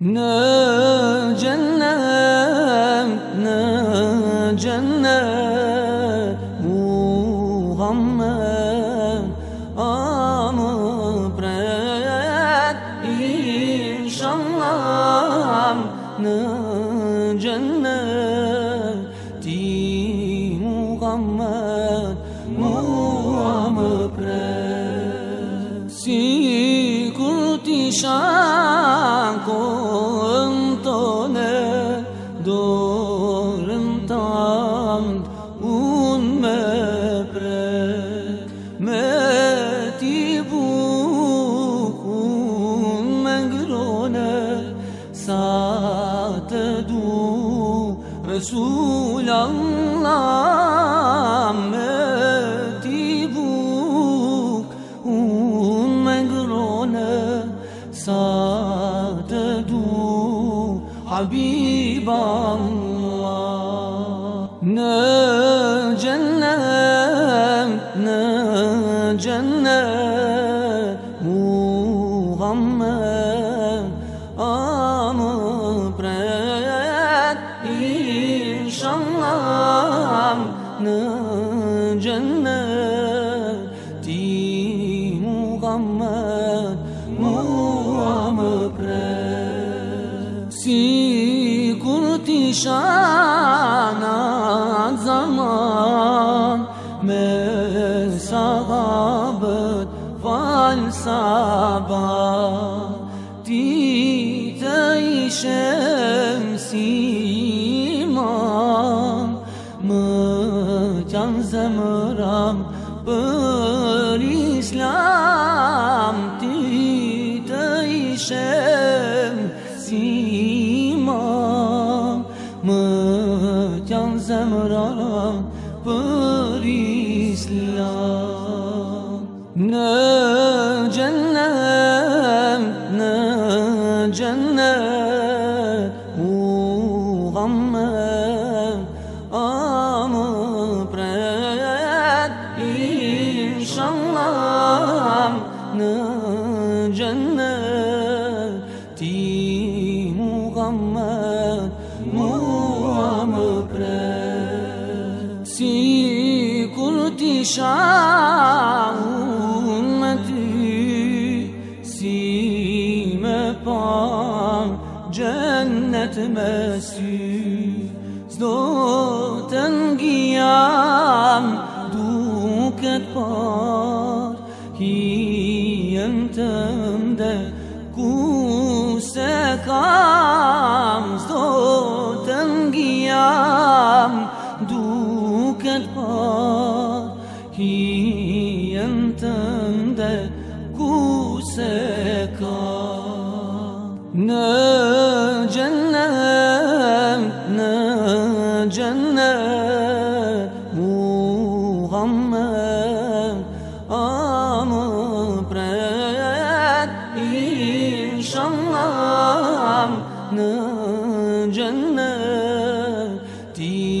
Ne cennet ne cennet Muhammed amı pret inşallah ne kurti shanko tone dorëm tant un me pre me ti bukun me ngrone sa të du Resul Allah me Habib Allah Në cennet Në cennet. Muhammed Amı pret İnşallah. Në cennet Di Muhammed Muhammed Si nişana zaman mesabet falsaba دیده شمسی مام مجان زمرم بر اسلام دیده شمسی Për islam Ne cennet ne cennet. Muhammed amı pret İnşallah. Ne cennet kurti şah ümmeti Si me pan cennet mesih Zdo të ngijam duket par Hijen të mde ku se kam Se kam Në cennet në cennet Muhammed amı pret İnşallah në cennet Di